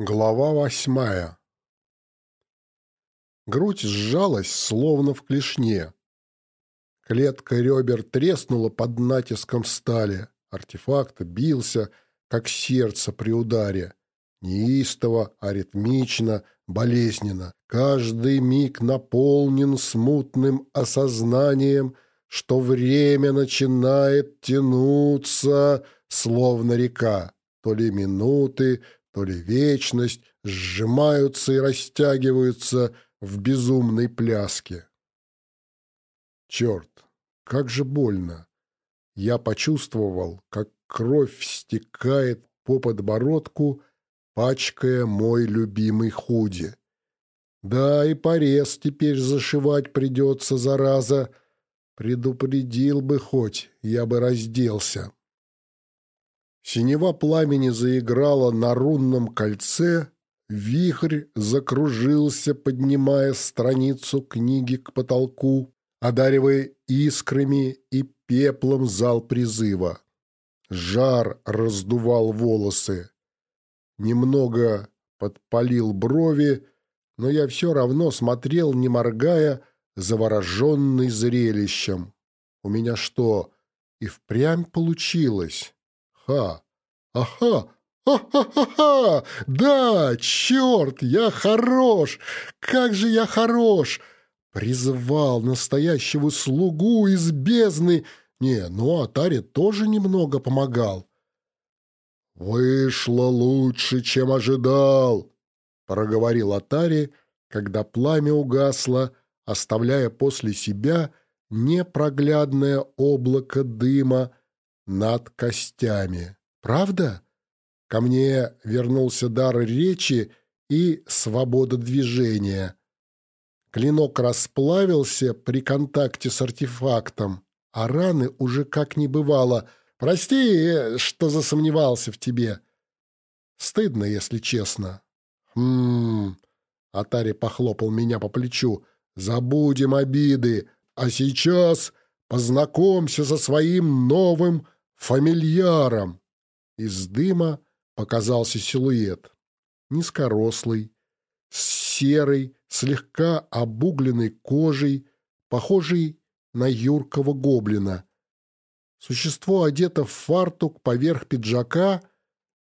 Глава восьмая Грудь сжалась, словно в клешне. Клетка ребер треснула под натиском стали. Артефакт бился, как сердце при ударе. Неистово, аритмично, болезненно. Каждый миг наполнен смутным осознанием, что время начинает тянуться, словно река. То ли минуты, то ли вечность сжимаются и растягиваются в безумной пляске. Черт, как же больно! Я почувствовал, как кровь стекает по подбородку, пачкая мой любимый худи. Да, и порез теперь зашивать придется, зараза. Предупредил бы хоть, я бы разделся. Синева пламени заиграла на рунном кольце, вихрь закружился, поднимая страницу книги к потолку, одаривая искрами и пеплом зал призыва. Жар раздувал волосы. Немного подпалил брови, но я все равно смотрел, не моргая, завороженный зрелищем. У меня что, и впрямь получилось? Ха! Ага! Ха-ха-ха-ха! Да, черт, я хорош! Как же я хорош! Призывал настоящего слугу из бездны. Не, ну Атаре тоже немного помогал. «Вышло лучше, чем ожидал», — проговорил Атари, когда пламя угасло, оставляя после себя непроглядное облако дыма, над костями. Правда? Ко мне вернулся дар речи и свобода движения. Клинок расплавился при контакте с артефактом, а раны уже как не бывало. Прости, что засомневался в тебе. Стыдно, если честно. Хм... Атари похлопал меня по плечу. Забудем обиды, а сейчас познакомься со своим новым фамильяром. Из дыма показался силуэт. Низкорослый, с серой, слегка обугленной кожей, похожий на юркого гоблина. Существо одето в фартук поверх пиджака,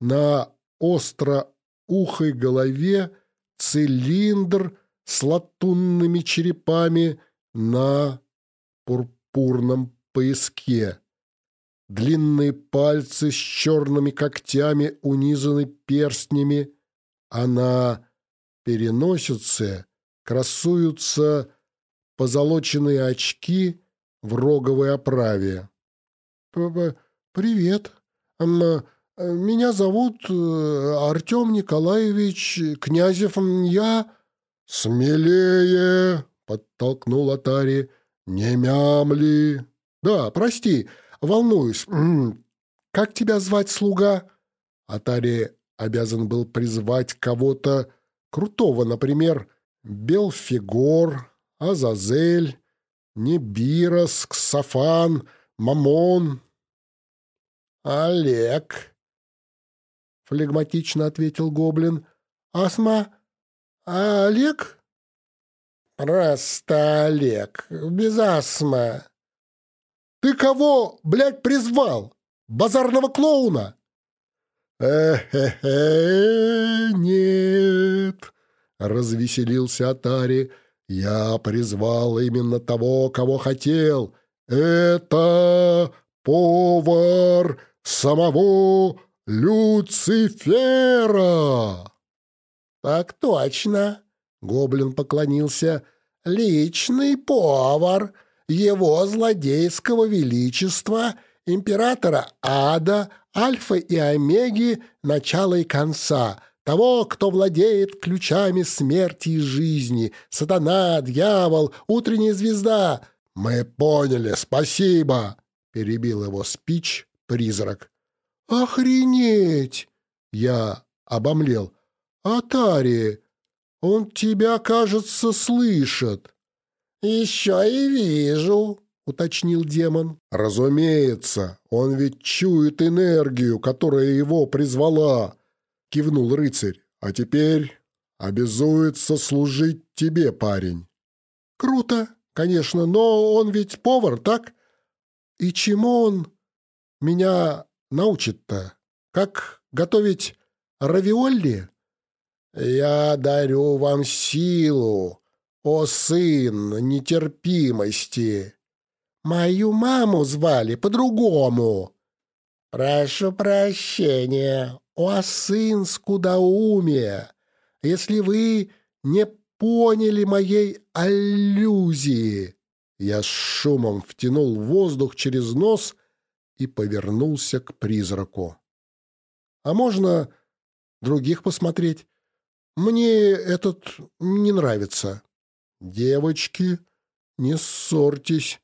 на остро-ухой голове цилиндр с латунными черепами на пурпурном пояске. Длинные пальцы с черными когтями унизаны перстнями, а на переносице красуются позолоченные очки в роговой оправе. «Привет. Меня зовут э, Артем Николаевич Князев. Я...» «Смелее!» — подтолкнул Атари. «Не мямли!» «Да, прости, волнуюсь. Как тебя звать, слуга?» Атари обязан был призвать кого-то крутого, например, Белфигор, Азазель, Небирос, Ксафан, Мамон. «Олег», — флегматично ответил гоблин. «Асма? А Олег?» «Просто Олег, без астма». «Ты кого, блядь, призвал? Базарного клоуна?» «Э-хе-хе, нет», — развеселился Атари. «Я призвал именно того, кого хотел. Это повар самого Люцифера!» «Так точно!» Гоблин поклонился. «Личный повар его злодейского величества, императора ада, альфа и омеги, начала и конца, того, кто владеет ключами смерти и жизни, сатана, дьявол, утренняя звезда». «Мы поняли, спасибо!» — перебил его спич призрак. «Охренеть!» — я обомлел. «Атари, он тебя, кажется, слышит». «Еще и вижу», — уточнил демон. «Разумеется, он ведь чует энергию, которая его призвала», — кивнул рыцарь. А теперь обязуется служить тебе, парень. Круто, конечно, но он ведь повар, так? И чему он меня научит-то? Как готовить равиолли? Я дарю вам силу, о сын нетерпимости. Мою маму звали по-другому. Прошу прощения, о сын скудоумия. Если вы не поняли моей аллюзии. Я с шумом втянул воздух через нос и повернулся к призраку. А можно других посмотреть? Мне этот не нравится. Девочки, не ссорьтесь.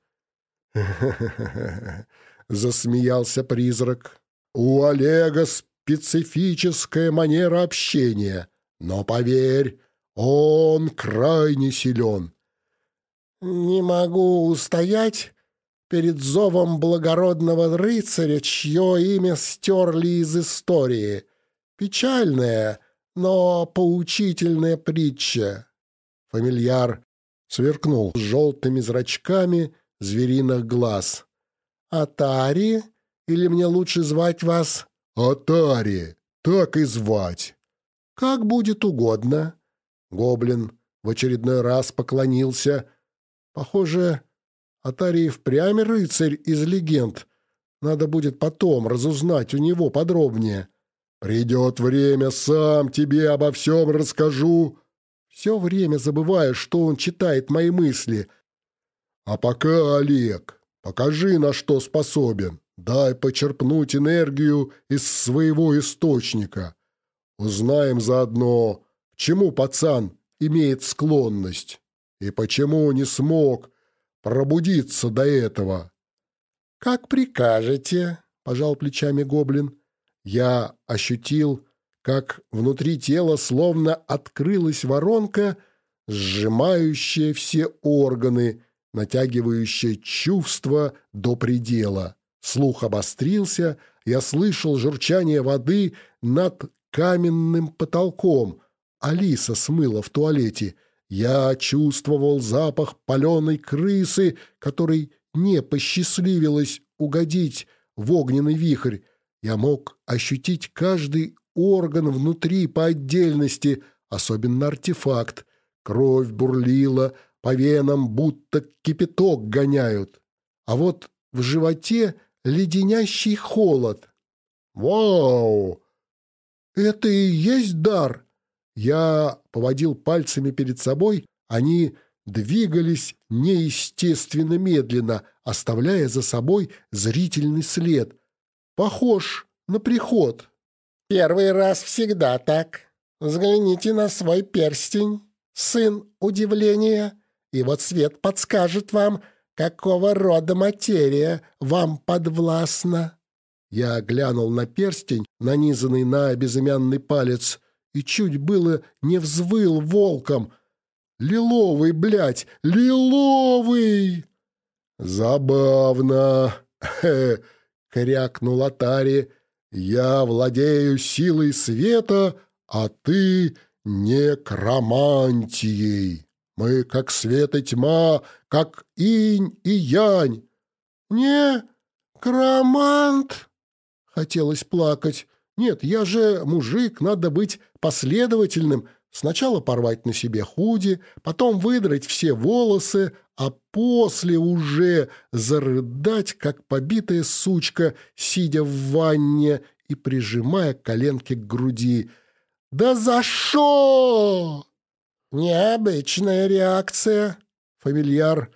Засмеялся призрак. У Олега специфическая манера общения, но поверь, он крайне силен. Не могу устоять перед зовом благородного рыцаря, чье имя стерли из истории. Печальная, но поучительная притча. Фамильяр сверкнул желтыми зрачками звериных глаз. «Атари? Или мне лучше звать вас?» «Атари, так и звать». «Как будет угодно». Гоблин в очередной раз поклонился. «Похоже, Атари впрямь рыцарь из легенд. Надо будет потом разузнать у него подробнее». «Придет время, сам тебе обо всем расскажу». Все время забываю, что он читает мои мысли. «А пока, Олег, покажи, на что способен. Дай почерпнуть энергию из своего источника. Узнаем заодно, к чему пацан имеет склонность и почему не смог пробудиться до этого». «Как прикажете», — пожал плечами гоблин. Я ощутил, как внутри тела словно открылась воронка, сжимающая все органы, натягивающая чувства до предела. Слух обострился, я слышал журчание воды над каменным потолком. Алиса смыла в туалете. Я чувствовал запах паленой крысы, которой не посчастливилось угодить в огненный вихрь. Я мог ощутить каждый орган внутри по отдельности, особенно артефакт. Кровь бурлила, по венам будто кипяток гоняют. А вот в животе леденящий холод. «Вау! Это и есть дар!» Я поводил пальцами перед собой, они двигались неестественно медленно, оставляя за собой зрительный след. Похож на приход. «Первый раз всегда так. Взгляните на свой перстень, сын удивления, и вот свет подскажет вам, какого рода материя вам подвластна». Я глянул на перстень, нанизанный на безымянный палец, и чуть было не взвыл волком. «Лиловый, блядь, лиловый!» «Забавно!» — крякнул Атари. «Я владею силой света, а ты — некромантией». Мы как свет и тьма, как инь и янь. Не, кромант. Хотелось плакать. Нет, я же мужик, надо быть последовательным. Сначала порвать на себе худи, потом выдрать все волосы, а после уже зарыдать, как побитая сучка, сидя в ванне и прижимая коленки к груди. «Да за шо?» Необычная реакция. Фамильяр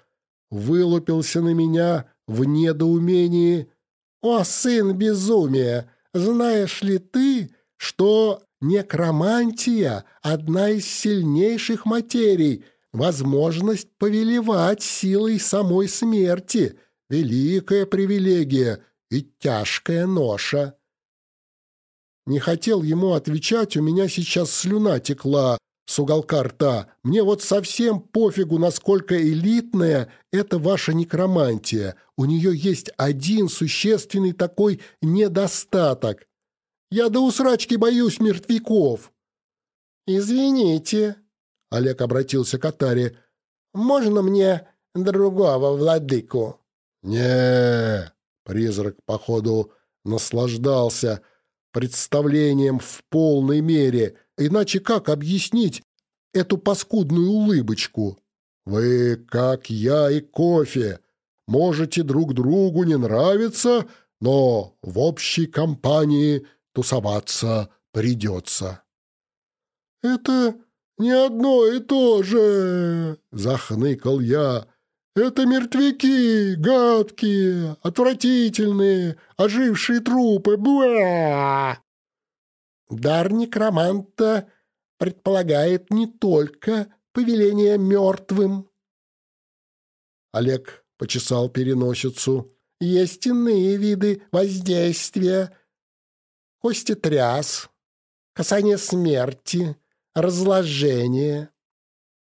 вылупился на меня в недоумении. «О, сын безумия! Знаешь ли ты, что некромантия — одна из сильнейших материй, возможность повелевать силой самой смерти, великая привилегия и тяжкая ноша?» Не хотел ему отвечать, у меня сейчас слюна текла, с уголка рта. Мне вот совсем пофигу, насколько элитная это ваша некромантия. У нее есть один существенный такой недостаток. Я до усрачки боюсь мертвяков. «Извините», — Олег обратился к Атаре, — «можно мне другого владыку?» не призрак, походу, наслаждался представлением в полной мере. Иначе как объяснить эту паскудную улыбочку? Вы, как я и кофе, можете друг другу не нравиться, но в общей компании тусоваться придется. «Это не одно и то же!» — захныкал я. «Это мертвяки, гадкие, отвратительные, ожившие трупы! Буа!» Дар некроманта предполагает не только повеление мертвым. Олег почесал переносицу. Есть иные виды воздействия. Кости тряс, касание смерти, разложение,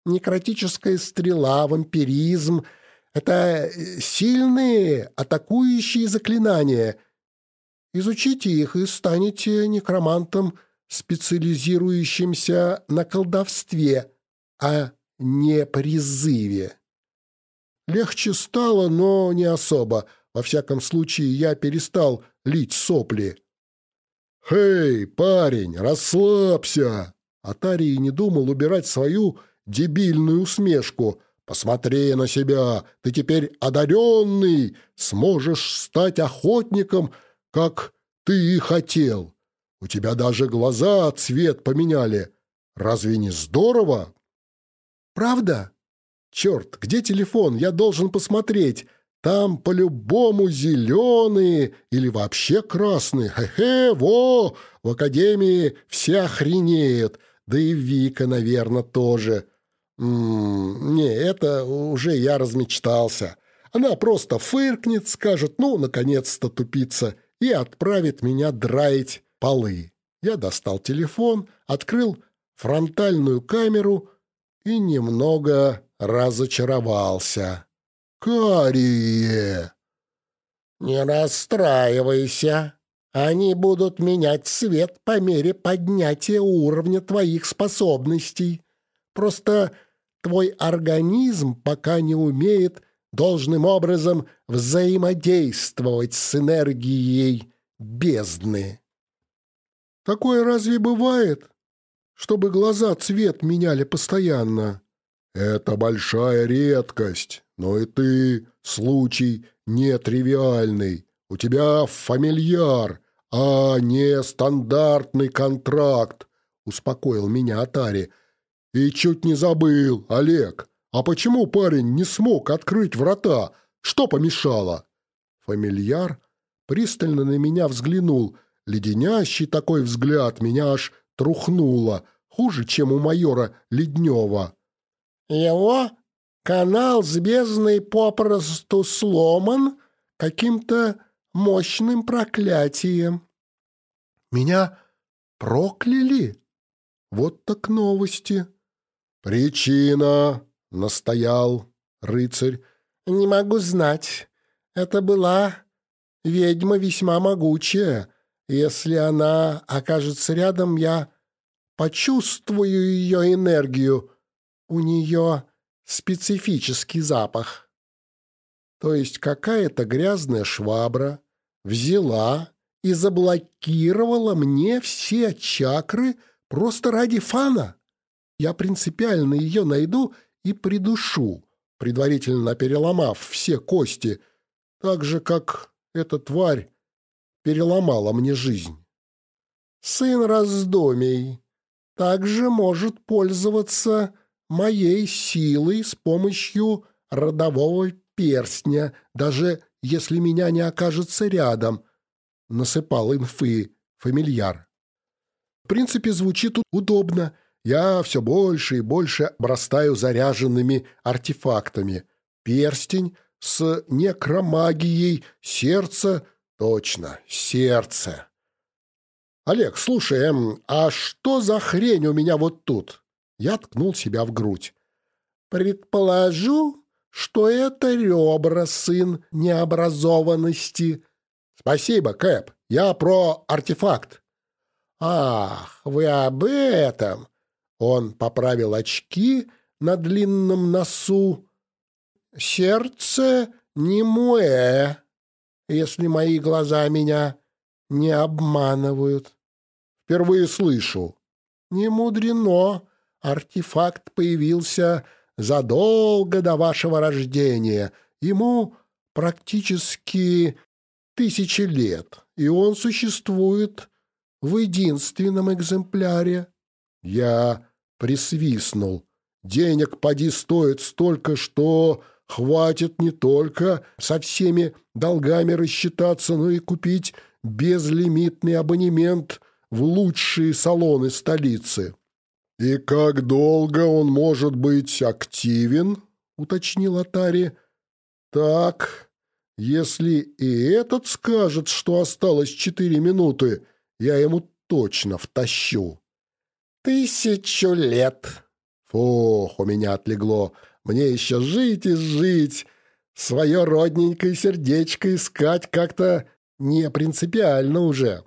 некротическая стрела, вампиризм — это сильные атакующие заклинания. Изучите их и станете некромантом, специализирующимся на колдовстве, а не призыве. Легче стало, но не особо. Во всяком случае, я перестал лить сопли. «Хей, парень, расслабься!» Атарий не думал убирать свою дебильную усмешку. «Посмотри на себя! Ты теперь одаренный! Сможешь стать охотником, как ты и хотел! У тебя даже глаза цвет поменяли! Разве не здорово?» «Правда?» «Черт, где телефон? Я должен посмотреть. Там по-любому зеленые или вообще красные. Хе-хе, во! В академии все охренеют. Да и Вика, наверное, тоже. М -м, не, это уже я размечтался. Она просто фыркнет, скажет «ну, наконец-то тупица» и отправит меня драить полы. Я достал телефон, открыл фронтальную камеру и немного разочаровался. «Карие!» «Не расстраивайся. Они будут менять цвет по мере поднятия уровня твоих способностей. Просто твой организм пока не умеет должным образом взаимодействовать с энергией бездны». «Такое разве бывает, чтобы глаза цвет меняли постоянно?» Это большая редкость, но и ты случай нетривиальный. У тебя фамильяр, а не стандартный контракт, успокоил меня Атари. И чуть не забыл, Олег. А почему парень не смог открыть врата? Что помешало? Фамильяр пристально на меня взглянул. Леденящий такой взгляд меня аж трухнуло, хуже, чем у майора Леднева. Его канал с бездной попросту сломан каким-то мощным проклятием. Меня прокляли? Вот так новости. Причина, настоял рыцарь. Не могу знать. Это была ведьма весьма могучая. Если она окажется рядом, я почувствую ее энергию, у нее специфический запах. То есть какая-то грязная швабра взяла и заблокировала мне все чакры просто ради фана. Я принципиально ее найду и придушу, предварительно переломав все кости, так же, как эта тварь переломала мне жизнь. Сын раздумий также может пользоваться моей силой с помощью родового перстня, даже если меня не окажется рядом», — насыпал инфы фамильяр. «В принципе, звучит удобно. Я все больше и больше обрастаю заряженными артефактами. Перстень с некромагией, сердце... Точно, сердце. Олег, слушай, эм, а что за хрень у меня вот тут? Я ткнул себя в грудь. «Предположу, что это ребра, сын необразованности». «Спасибо, Кэп. Я про артефакт». «Ах, вы об этом? Он поправил очки на длинном носу. «Сердце не мое, если мои глаза меня не обманывают». «Впервые слышу». «Не мудрено. Артефакт появился задолго до вашего рождения. Ему практически тысячи лет, и он существует в единственном экземпляре». Я присвистнул. Денег поди стоит столько, что хватит не только со всеми долгами рассчитаться, но и купить безлимитный абонемент в лучшие салоны столицы. «И как долго он может быть активен?» — уточнил Атари. «Так, если и этот скажет, что осталось четыре минуты, я ему точно втащу». «Тысячу лет!» Фух, у меня отлегло. Мне еще жить и жить. Свое родненькое сердечко искать как-то не принципиально уже.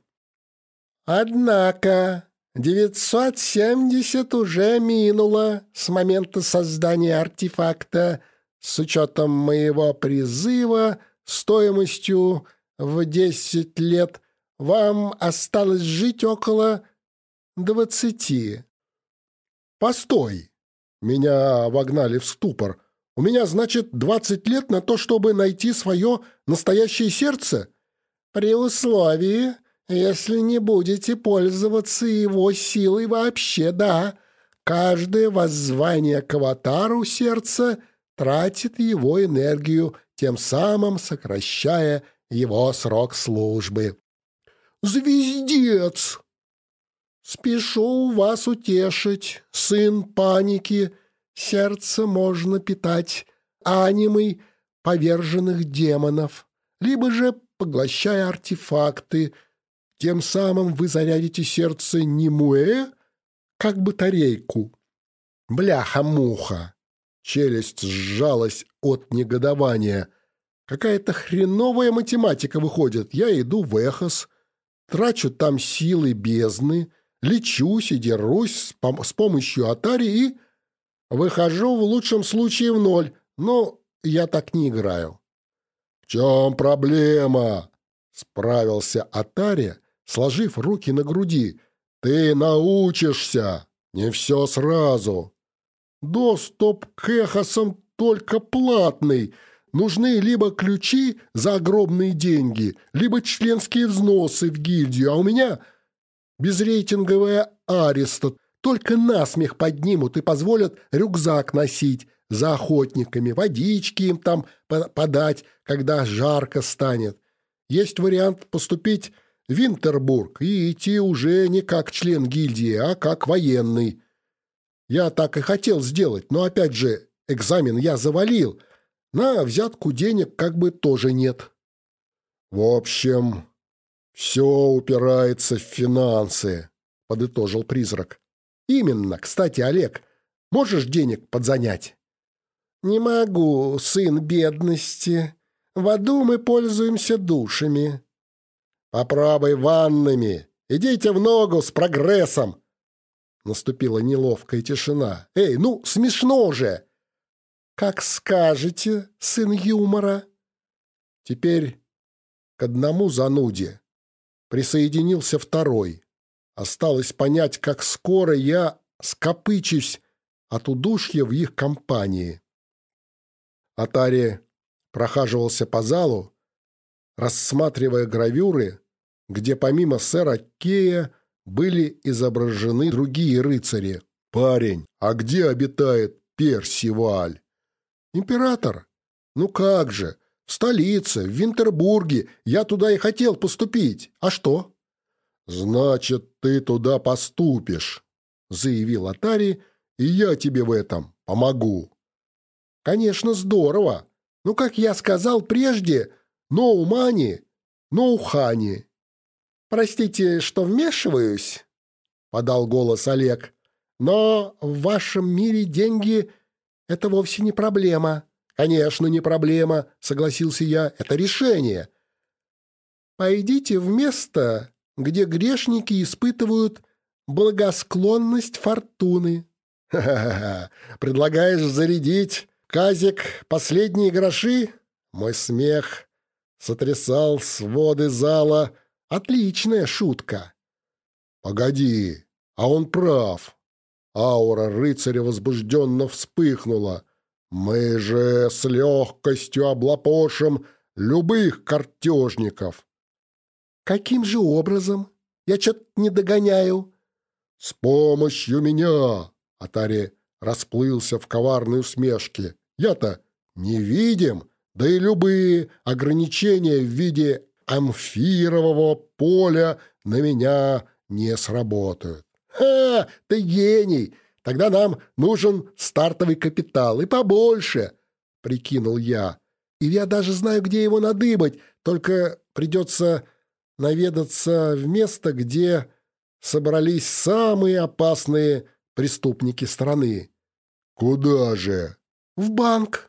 Однако 970 уже минуло с момента создания артефакта с учетом моего призыва стоимостью в 10 лет. Вам осталось жить около двадцати. Постой! Меня вогнали в ступор. У меня, значит, двадцать лет на то, чтобы найти свое настоящее сердце? При условии, если не будете пользоваться его силой вообще, да. Каждое воззвание к аватару сердца тратит его энергию, тем самым сокращая его срок службы. «Звездец!» «Спешу вас утешить, сын паники, сердце можно питать анимой поверженных демонов, либо же поглощая артефакты, тем самым вы зарядите сердце Нимуэ, как батарейку. Бляха-муха!» Челюсть сжалась от негодования. «Какая-то хреновая математика выходит. Я иду в Эхос, трачу там силы бездны, лечусь и дерусь с, пом с помощью Атари и выхожу в лучшем случае в ноль, но я так не играю. «В чем проблема?» — справился Атари, сложив руки на груди. «Ты научишься, не все сразу. Доступ к эхосам только платный. Нужны либо ключи за огромные деньги, либо членские взносы в гильдию, а у меня Безрейтинговая ареста только насмех поднимут и позволят рюкзак носить за охотниками, водички им там подать, когда жарко станет. Есть вариант поступить Винтербург и идти уже не как член гильдии, а как военный. Я так и хотел сделать, но опять же экзамен я завалил. На взятку денег как бы тоже нет. В общем, «Все упирается в финансы», — подытожил призрак. «Именно. Кстати, Олег, можешь денег подзанять?» «Не могу, сын бедности. В аду мы пользуемся душами». «Попробуй ваннами. Идите в ногу с прогрессом». Наступила неловкая тишина. «Эй, ну, смешно же!» «Как скажете, сын юмора». Теперь к одному зануде присоединился второй. Осталось понять, как скоро я скопычусь от удушья в их компании. Атари прохаживался по залу, рассматривая гравюры, где помимо сэра Кея были изображены другие рыцари. «Парень, а где обитает Персиваль?» «Император? Ну как же, в столице, в Винтербурге. Я туда и хотел поступить. А что?» «Значит, ты туда поступишь», — заявил Атари, «и я тебе в этом помогу». «Конечно, здорово. Ну, как я сказал прежде, no honey». «Простите, что вмешиваюсь?» — подал голос Олег. «Но в вашем мире деньги — это вовсе не проблема. «Конечно, не проблема», — согласился я. «Это решение». «Пойдите в место, где грешники испытывают благосклонность фортуны». Ха-ха-ха. Предлагаешь зарядить казик последние гроши? Мой смех сотрясал своды зала. Отличная шутка. Погоди, а он прав. Аура рыцаря возбужденно вспыхнула. Мы же с легкостью облапошим любых картежников. Каким же образом? Я что-то не догоняю. С помощью меня. Атари расплылся в коварной усмешке. Я-то невидим, да и любые ограничения в виде амфирового поля на меня не сработают. «Ха! Ты гений! Тогда нам нужен стартовый капитал и побольше!» — прикинул я. «И я даже знаю, где его надыбать, только придется наведаться в место, где собрались самые опасные преступники страны». «Куда же?» «В банк.